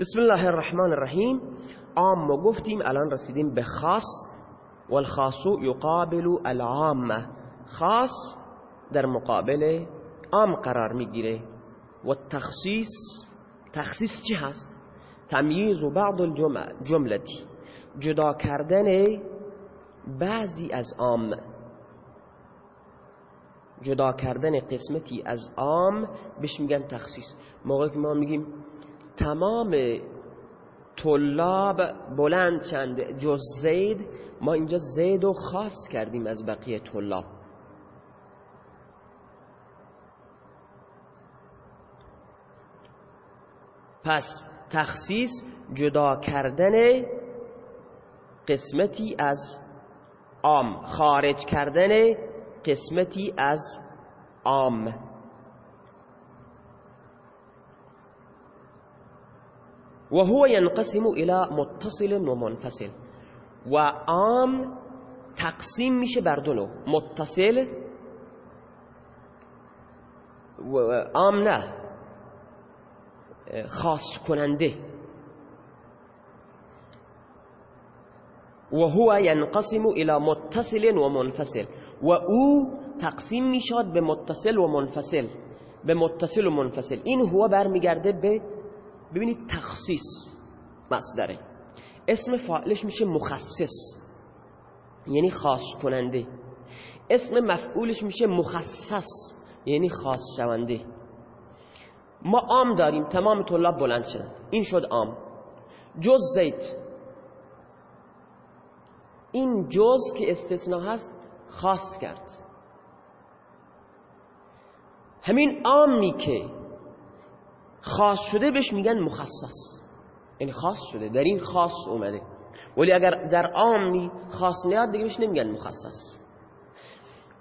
بسم الله الرحمن الرحیم عام گفتیم الان رسیدیم به خاص والخاص یقابل العامه خاص در مقابل عام قرار می‌گیره و تخصیص تخصیص چی هست تمییز بعض الجملتی جدا کردن بعضی از عام جدا کردن قسمتی از عام بهش میگن تخصیص موقعی که ما میگیم تمام طلاب بلند چند جز زید. ما اینجا زید رو خاص کردیم از بقیه طلاب. پس تخصیص جدا کردن قسمتی از عام خارج کردن قسمتی از عام. و هو ينقسم الى متصل و منفصل و عام تقسیم میشه بر دو نوع. متصل و عام نه. خاص کننده. و هو ينقسم الى متصل و منفصل و او تقسیم می‌شد به متصل و منفصل. به متصل و منفصل. این هو برمیگرده به ببینید تخصیص مصدره. اسم فاعلش میشه مخصص. یعنی خاص کننده. اسم مفعولش میشه مخصص یعنی خاص شونده. ما عام داریم تمام طلاب بلند شدن. این شد عام. جز زید. این جز که استثناء هست خاص کرد. همین عامی که خاص شده بهش میگن مخصص. یعنی خاص شده. در این خاص اومده. ولی اگر در عامی خاص نیاد دیگه بهش نمیگن مخصص.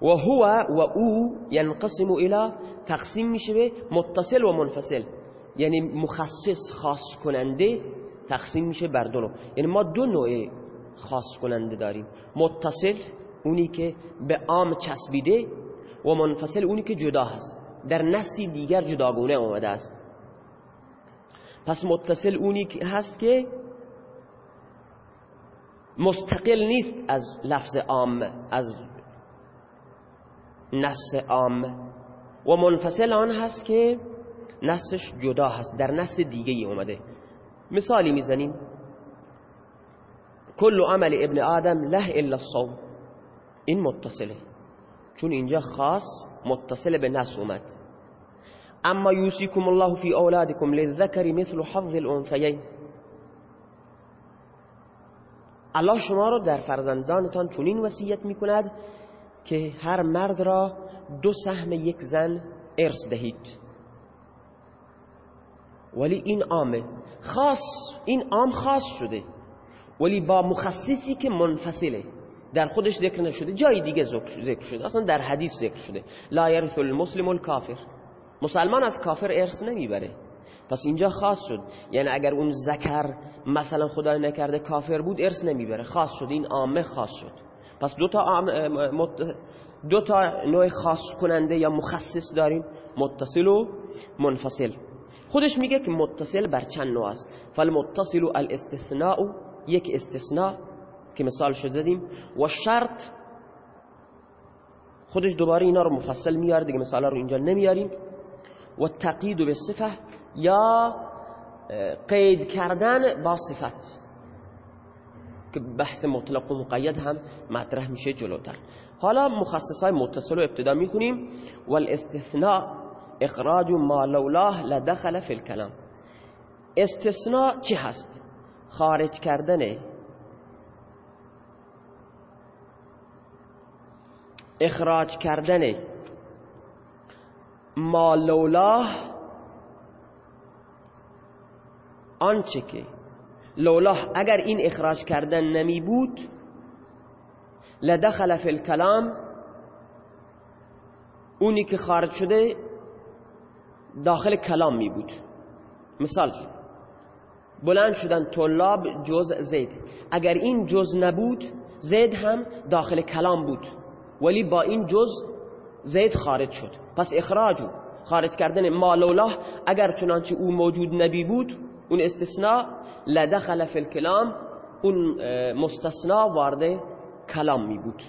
و هو و او ینقسم الى تقسیم میشه به متصل و منفصل. یعنی مخصص خاص کننده تقسیم میشه بر دو یعنی ما دو نوع خاص کننده داریم. متصل اونی که به عام چسبیده و منفصل اونی که جدا هست. در نسی دیگر جداگونه اومده است. پس متصل اونی هست که مستقل نیست از لفظ عام از نس عام. و منفصل آن هست که نسش جدا هست در نس دیگه ای اومده. مثالی می‌زنیم. کل عمل ابن آدم له الا الصوم. این متصله. چون اینجا خاص متصل به نس اومد. اما یوسیکم الله فی اولادکم للذکر مثل حظ الانثیین الله شما رو در فرزندانتان چنین وصیت می‌کند که هر مرد را دو سهم یک زن ارث دهید. ولی این عامه خاص این عام خاص شده. ولی با مخصصی که منفصله. در خودش ذکر نشده جای دیگه ذکر شده اصلا در حدیث ذکر شده. لا یرث المسلم الکافر. مسلمان از کافر ارث نمی‌بره. پس اینجا خاص شد. یعنی اگر اون ذکر مثلا خدای نکرده کافر بود ارث نمی‌بره. خاص شد. این عامه خاص شد. پس دو تا دو تا نوع خاص کننده یا مخصص داریم. متصل و منفصل. خودش میگه که متصل بر چند نوع است. فالمتصل الاستثناء یک استثناء که مثال شد زدیم. و شرط خودش دوباره اینا رو مفصل میاره. دیگه مثالا رو اینجا نمیاریم. و تقیید به صفه یا قید کردن با صفت که بحث مطلق و مقید هم مطرح میشه جلوتر. حالا مخصصای متصل رو ابتدا می‌خونیم. والاستثناء اخراج ما لولاه لدخل فی الکلام. استثناء چی هست؟ خارج کردن. اخراج کردن. ما لولاه آنچه که لولاه اگر این اخراج کردن نمی بود لدخل فی الکلام اونی که خارج شده داخل کلام می بود. مثال بلند شدن طلاب جز زید. اگر این جز نبود زید هم داخل کلام بود. ولی با این جز زید خارج شد. پس اخراجو خارج کردن ما لولاه اگر چنانچه او موجود نبی بود اون استثناء لدخل فی الکلام اون مستثنا وارد کلام می بود.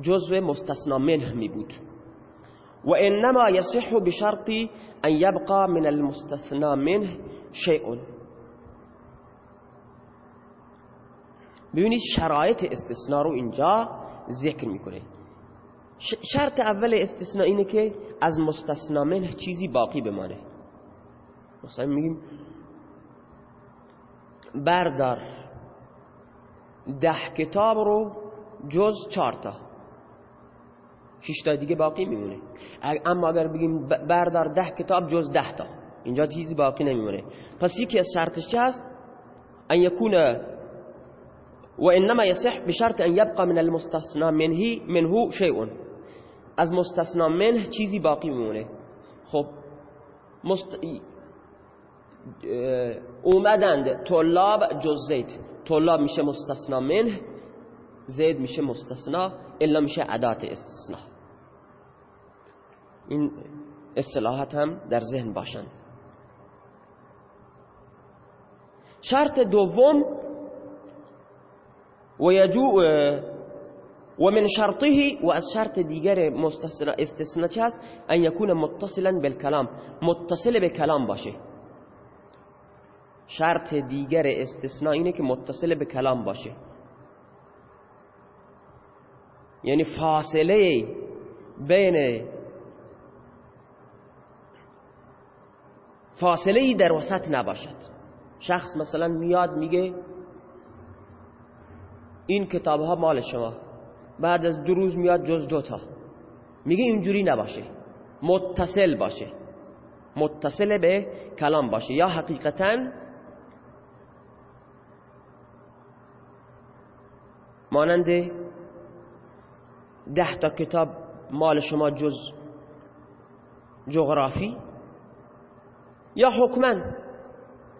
جزء مستثنا منه می بود. و انما یصح بشرط ان يبقى من المستثنا منه شيء ببینید شرایط استثناء رو اینجا ذکر می‌کنه. شرط اول استثناء اینه که از مستثنا منه چیزی باقی بمانه. مثلا میگیم بردار. ده کتاب رو جز چهار تا. شش تا دیگه باقی میمونه. اما اگر بگیم بردار ده کتاب جز ده تا. اینجا چیزی باقی نمیمونه. پس یکی از شرطش چه هست ان یکون و انما یصح بشرط ان یبقى من المستثنا منه منه شیء از مستثنا منه چیزی باقی میمونه خب مست... اومدند طلاب جز زید. طلاب میشه مستثنا منه زید میشه مستثنا الا میشه عدات استثنا این اصطلاحات هم در ذهن باشن. شرط دوم و و من شرطه و از شرط دیگر مستثنا استثنا چه ان یکون متصلا بالکلام. متصل به کلام باشه. شرط دیگر استثناء اینه که متصل به کلام باشه. یعنی فاصله بین فاصله در وسط نباشد. شخص مثلا میاد میگه این کتاب ها مال شما. بعد از دو روز میاد جز دوتا میگه اینجوری نباشه. متصل باشه. متصل به کلام باشه. یا حقیقتا مانند ده تا کتاب مال شما جز جغرافی یا حکما.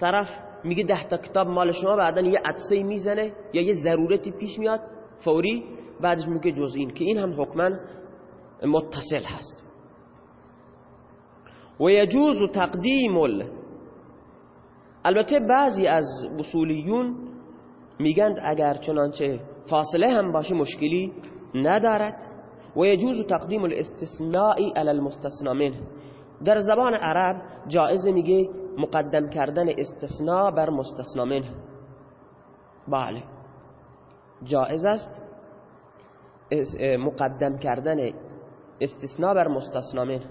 طرف میگه ده تا کتاب مال شما بعدا یه عدسه می‌زنه یا یه ضرورتی پیش میاد فوری بعدش میگه جز این که این هم حکما متصل هست. و یجوز تقدیم البته بعضی از اصولیون میگند اگر چنانچه فاصله هم باشه مشکلی ندارد. و یجوز تقدیم الاستثناء علی المستثنا منه. در زبان عرب جائز میگه مقدم کردن استثناء بر مستثنا منه. بله. جائز است. مقدم کردن استثناء بر مستثنا منه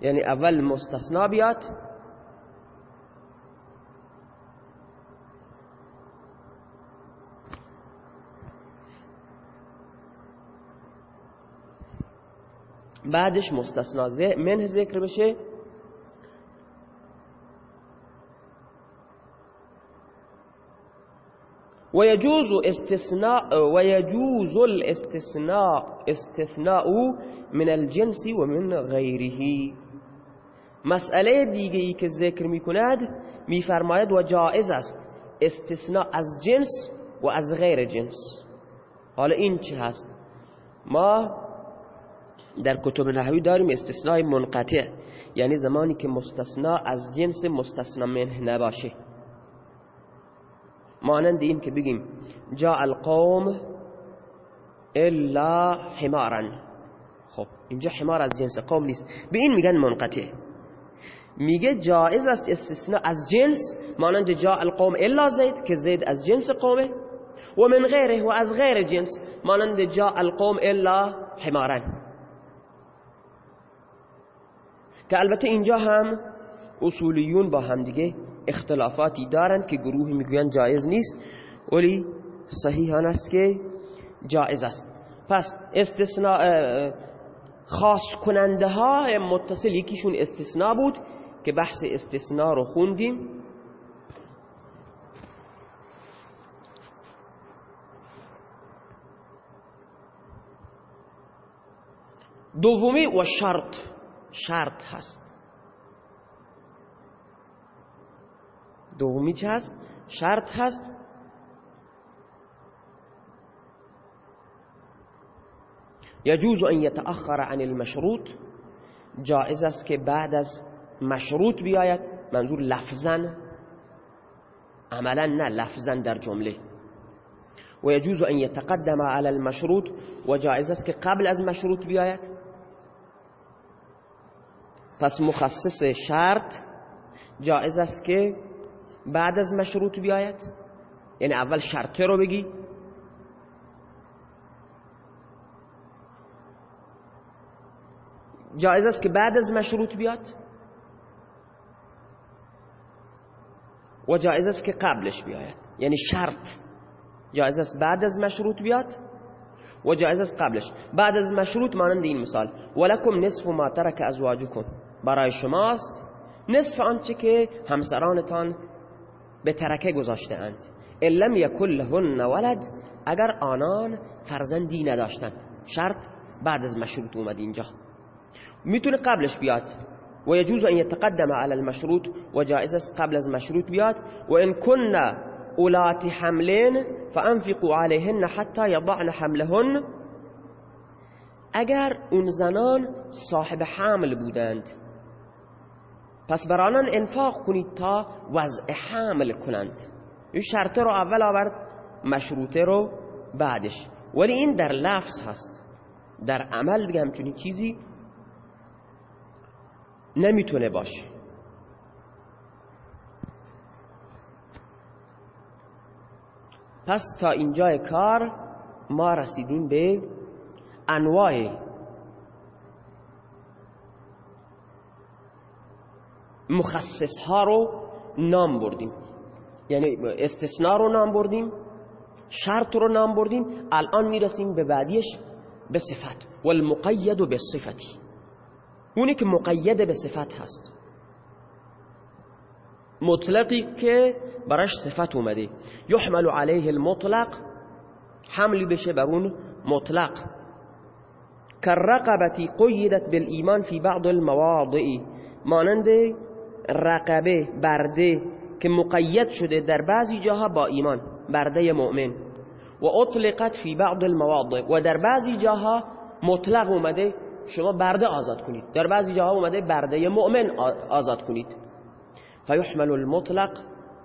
یعنی اول مستثنا بیاد بعدش مستثنا منه ذکر بشه. ويجوز استثناء ويجوز الاستثناء استثناء من الجنس ومن غيره. مسئله دیگه ای که ذکر می کند میفرماید و جائز است استثناء از جنس و از غیر جنس. حالا این چه هست؟ ما در کتب نحوی داریم استثناء منقطع یعنی زمانی که مستثنا از جنس مستثنا منه نباشه. مانند این که بگیم جا القوم الا حمارا. خب اینجا حمار از جنس قوم نیست. به این میگن منقطع. میگه جائز است استثناء از جنس مانند جا القوم الا زید که زید از جنس قومه و من غیره و از غیر جنس مانند جا القوم الا حمارا. که البته اینجا هم اصولیون با هم دیگه اختلافاتی دارن که گروهی می‌گوین جایز نیست ولی صحیح است که جایز است. پس استثناء خاص کننده ها متصل یکیشون استثناء بود که بحث استثناء رو خوندیم. دومی و شرط شرط هست. دومی چه هست؟ شرط هست یجوز ان یتأخر عن المشروط جائز است که بعد از مشروط بیاید منظور لفظا عملا نه لفظا در جمله و یجوز ان یتقدم على المشروط و جائز است که قبل از مشروط بیاید پس مخصص شرط جائز است که بعد از مشروط بیاید؟ یعنی اول شرطه رو بگی. جایز است که بعد از مشروط بیاد؟ و جایز است که قبلش بیاید. یعنی شرط. جایز است بعد از مشروط بیاد؟ و جایز است قبلش. بعد از مشروط مانند این مثال. ولکم نصف ما ترک ازواجکم. برای شماست. نصف آنچه که همسرانتان به ترکه گذاشته ان لم یکن لهن ولد اگر آنان فرزندی نداشتند. شرط بعد از مشروط اومد اینجا. میتونه قبلش بیاد. و یجوز ان یتقدم على المشروط و جائز است قبل از مشروط بیاد. و ان كنا اولات حملین فانفقوا عليهن حتى يضعن حملهن. اگر اون زنان صاحب حمل بودند پس بر آنان انفاق کنید تا وضع حمل کنند. این شرطه رو اول آورد مشروطه رو بعدش. ولی این در لفظ هست. در عمل دیگه همچونی چیزی نمی‌تونه باشه. پس تا اینجای کار ما رسیدیم به انواع مخصص ها رو نام بردیم. یعنی استثناء رو نام بردیم شرط رو نام بردیم الان می‌رسیم به بعدیش به صفت. والمقید به صفتی. اونی که مقید به صفت هست. مطلقی که براش صفت اومده. یحمل علیه المطلق حملی بشه بر اون مطلق. كالرقبتی قیدت بالایمان فی بعض المواضع. مانند رقبه برده که مقید شده در بعضی جاها با ایمان برده مؤمن. و اطلقت فی بعض المواضع. و در بعضی جاها مطلق اومده شما برده آزاد کنید. در بعضی جاها اومده برده مؤمن آزاد کنید. فیحمل المطلق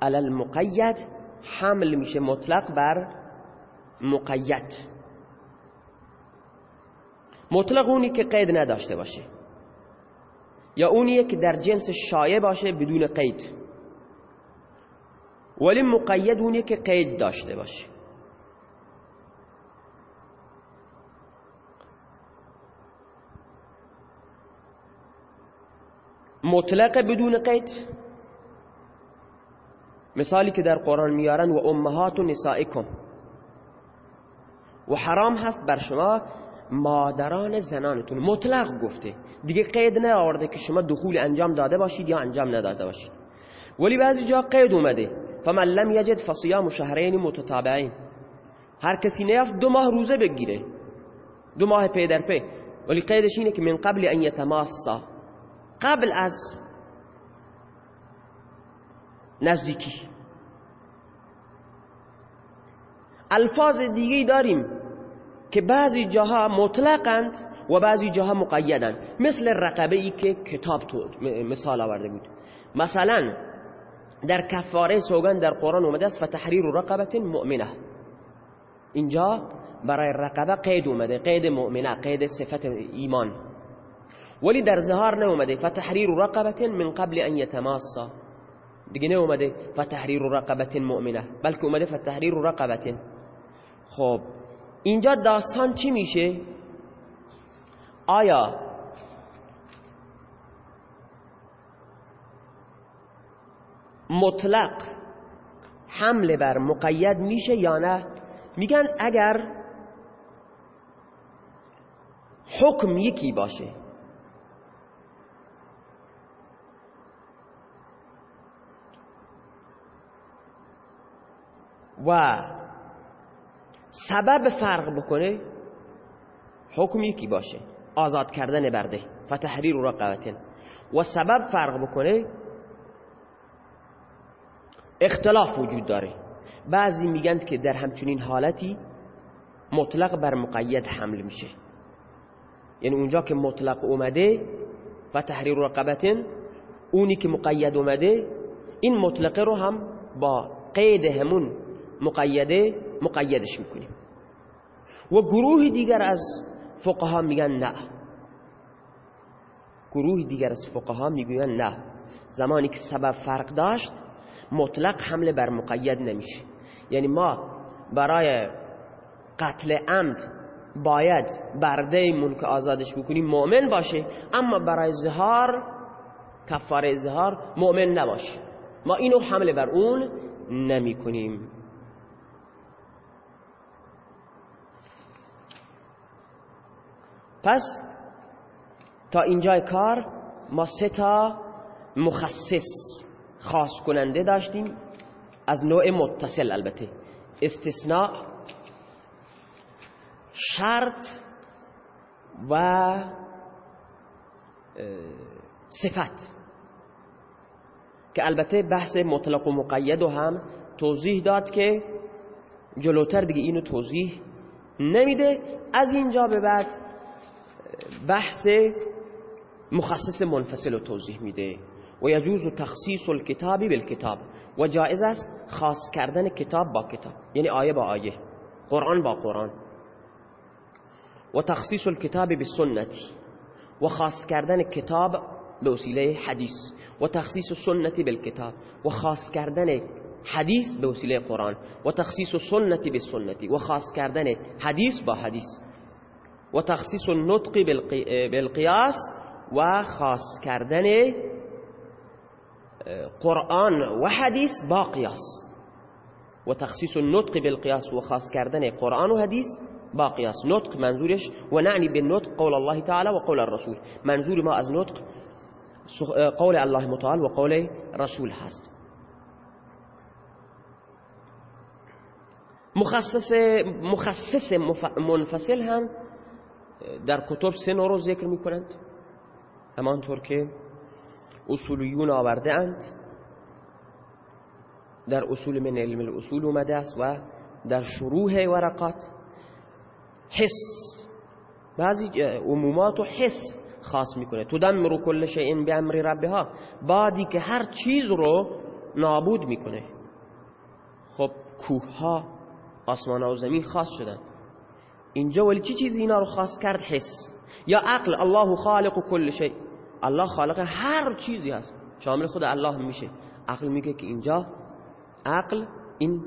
على المقید. حمل میشه مطلق بر مقید. مطلق اونی که قید نداشته باشه. یا اونیه که در جنس شایع باشه بدون قید. ولی مقید اونیه که قید داشته باشه. مطلق بدون قید. مثالی که در قرآن میارن و امهات و نسائکم. و حرام هست بر شما مادران زنانتون. مطلق گفته. دیگه قید نه آورده که شما دخول انجام داده باشید یا انجام نداده باشید. ولی بعضی جا قید اومده. فمن لم یجد فصیام شهرین متتابعین. هر کسی نیافت دو ماه روزه بگیره. دو ماه پی در پی. ولی قیدش اینه که من قبل ان یتماسا. قبل از نزدیکی. الفاظ دیگه داریم. که بعضی جاها مطلقند و بعضی جاها مقیدند مثل رقبه ای که کتاب تو مثال آورده بود. مثلا در کفاره سوگن در قرآن اومده است فتحریر رقبت مؤمنه اینجا برای رقبه قید اومده قید مؤمنه قید صفت ایمان. ولی در زهار اومده فتحریر رقبت من قبل ان یتماسا دیگه اومده فتحریر رقبت مؤمنه بلکه اومده فتحریر رقبت خب اینجا داستان چی میشه؟ آیا مطلق حمله بر مقید میشه یا نه؟ میگن اگر حکم یکی باشه و سبب فرق بکنه؟ حکم یکی باشه. آزاد کردن برده. فتحریر رقبتن. و سبب فرق بکنه؟ اختلاف وجود داره. بعضی میگن که در همچنین حالتی مطلق بر مقید حمل میشه. یعنی اونجا که مطلق اومده و تحریر رقبتن اونی که مقید اومده این مطلقه رو هم با قید همون مقیده مقیدش می‌کنیم. و گروه دیگر از فقها میگن نه. گروه دیگر از فقها میگن نه. زمانی که سبب فرق داشت مطلق حمله بر مقید نمیشه. یعنی ما برای قتل عمد باید برده که آزادش بکنیم مؤمن باشه اما برای زهار کفاره زهار مؤمن نباشه. ما اینو حمله بر اون نمی کنیم پس تا اینجای کار ما سه تا مخصص خاص کننده داشتیم. از نوع متصل البته. استثناء شرط و صفت. که البته بحث مطلق و مقید و هم توضیح داد که جلوتر دیگه اینو توضیح نمیده. از اینجا به بعد بحث مخصص منفصل و توضیح میده. و یجوز تخصیص الكتاب بالکتاب. و جائز است خاص کردن کتاب با کتاب. یعنی آیه با آیه. قرآن با قرآن. و تخصیص الكتاب بالسنتی. و خاص کردن کتاب به وسیله حدیث. و تخصیص سنتی بالکتاب. و خاص کردن حدیث به وسیله قرآن. و تخصیص سنتی بالسنتی. و خاص کردن حدیث با حدیث. و تخصیص النطق بالقیاس و خاص کردن قرآن و حدیث با قیاس. و تخصیص النطق بالقیاس و خاص کردن قرآن و حدیث با قیاس. نطق منظورش و نعنی بالنطق قول الله تعالی و قول الرسول. منظور ما از نطق قول الله متعال و قول رسول هست. مخصص مخصص منفصل هم در کتب سه نوع رو ذکر می کنند همانطور که اصولیون آورده اند در اصول من علم الاصول اومده است و در شروع ورقات حس بعضی عمومات و حس خاص می‌کنه. تدمر کل شیء به امر ربها. بعدی که هر چیز رو نابود می‌کنه. خب کوه ها آسمان و زمین خاص شدن. اینجا ولی چی چیزی اینا رو خاص کرد؟ حس. یا عقل. الله خالق کل شیء الله خالق هر چیزی هست. شامل خود الله میشه. عقل میگه که اینجا عقل این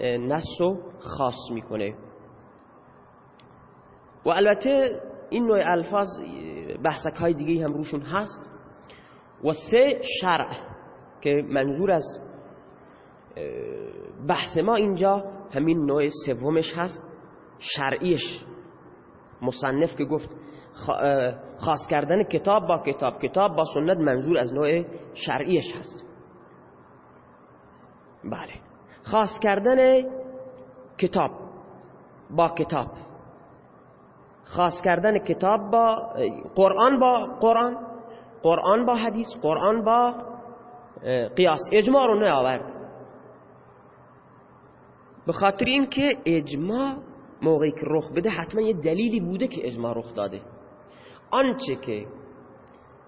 نص رو خاص می‌کنه. و البته این نوع الفاظ بحثک های دیگه هم روشون هست. و سه شرع که منظور از بحث ما اینجا همین نوع سومش هست. شرعیش. مصنف که گفت خاص کردن کتاب با کتاب. کتاب با سنت منظور از نوع شرعیش هست. بله. خاص کردن کتاب با کتاب. خاص کردن کتاب با قرآن با قرآن. قرآن با حدیث قرآن با قیاس. اجماع رو آورد به خاطر که اجماع موقعی که رخ بده حتما یه دلیلی بوده که اجماع رخ داده. آنچه که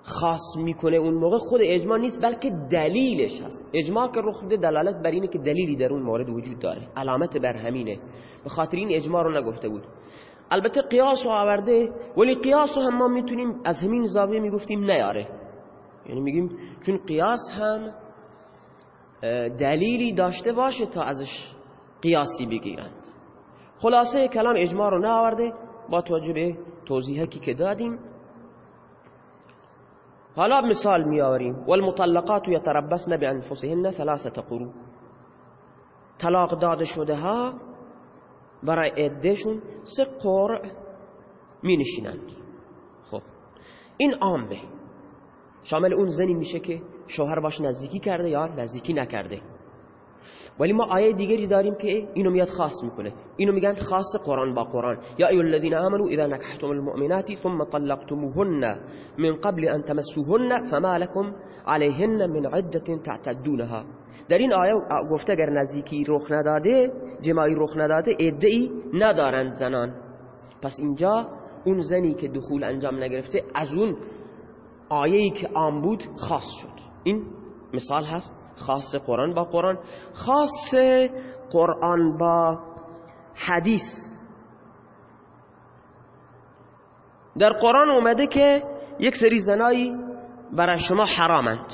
خاص می‌کنه اون موقع خود اجماع نیست بلکه دلیلش هست. اجماع که رخ بده دلالت بر اینه که دلیلی در اون مورد وجود داره. علامت بر همینه. به خاطر این اجماع رو نگفته بود. البته قیاس رو آورده ولی قیاس رو هم ما می‌تونیم از همین زاویه می‌گفتیم نیاره. یعنی میگیم چون قیاس هم دلیلی داشته باشه تا ازش قیاسی بگیرند خلاصه کلام اجماع رو نآورده. با توجه به توضیحی که دادیم. حالا مثال میآوریم. والمطلقات یتربصن بانفسهن ثلاثه قرو طلاق داده شده ها برای عدهشون سه قرع می نشینند خب. این عامه شامل اون زنی میشه که شوهر باش نزدیکی کرده یا نزدیکی نکرده. ولی ما آیه دیگری داریم که اینو میاد خاص می‌کنه. اینو میگن خاص قرآن با قرآن. یا ایو الذین آمنوا اذا نکحتم المؤمنات ثم طلقتموهن من قبل ان تمسوهن فما لكم عليهن من عده تعتدونها. در این آیه گفته اگر نزدیکی رخ نداده جماعی رخ نداده ای ندارند زنان. پس اینجا اون زنی که دخول انجام نگرفته از اون آیه‌ای که عام بود خاص شد. این مثال هست. خاص قرآن با قرآن خاص قرآن با حدیث. در قرآن اومده که یک سری زنایی برای شما حرامند.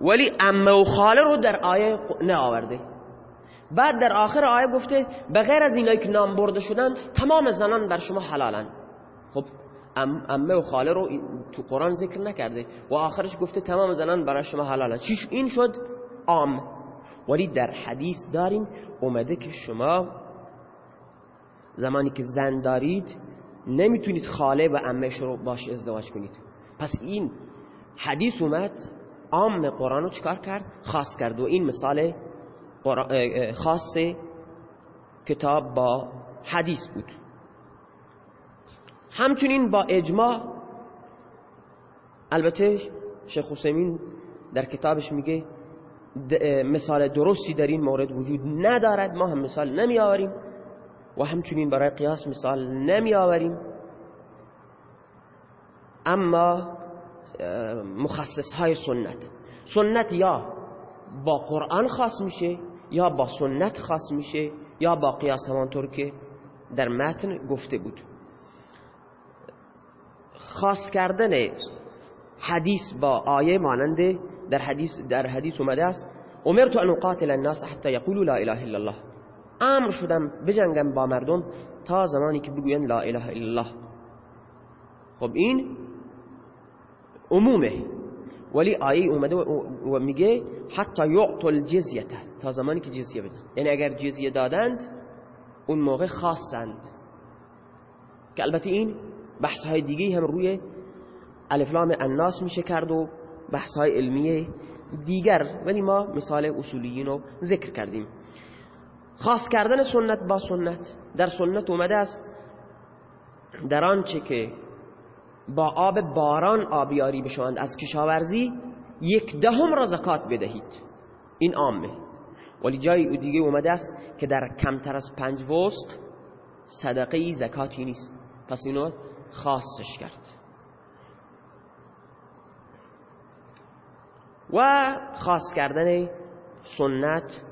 ولی امه و خاله رو در آیه نه آورده بعد در آخر آیه گفته به غیر از اینایی که نام برده شدن تمام زنان بر شما حلالن خب امه و خاله رو تو قرآن ذکر نکرده. و آخرش گفته تمام زنان برای شما حلالن چیش این شد؟ عام. ولی در حدیث داریم اومده که شما زمانی که زن دارید نمی‌تونید خاله و امهش رو باش ازدواج کنید. پس این حدیث اومد عام قرآن رو چکار کرد؟ خاص کرد. و این مثال خاص کتاب با حدیث بود. همچنین با اجماع البته شیخ حسین در کتابش میگه مثال درستی در این مورد وجود ندارد ما هم مثال نمی آوریم و همچنین برای قیاس مثال نمی آوریم اما مخصص های سنت سنت یا با قرآن خاص میشه یا با سنت خاص میشه یا با قیاس همانطور که در متن گفته بود. خاص کردن حدیث با آیه ماننده در حدیث در حدیث اومده است امرت ان اقاتل الناس حتى يقولوا لا اله الا الله. امر شدم بجنگم با مردم تا زمانی که بگوین لا اله الا الله. خب این عمومه. ولی آیه اومده و میگه حتی یعطل الجزیه تا زمانی که جزیه بدن. یعنی اگر جزیه دادند اون موقع خاصند که البته این بحث های دیگه هم روی الفلام الناس میشه کرد و بحث های علمیه دیگر. ولی ما مثال اصولیین رو ذکر کردیم. خاص کردن سنت با سنت. در سنت اومده است در آنچه که با آب باران آبیاری بشوند از کشاورزی یک دهم را زکات بدهید. این عامه. ولی جایی دیگه اومده است که در کمتر از پنج وسق صدقه زکاتی نیست. پس اینو خاصش کرد. و خاص کردن سنت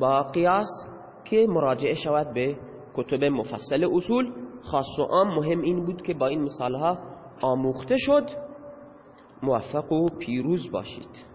با قیاس که مراجعه شود به کتب مفصل اصول. خاص و عام مهم این بود که با این مثالها آموخته شد. موفق و پیروز باشید.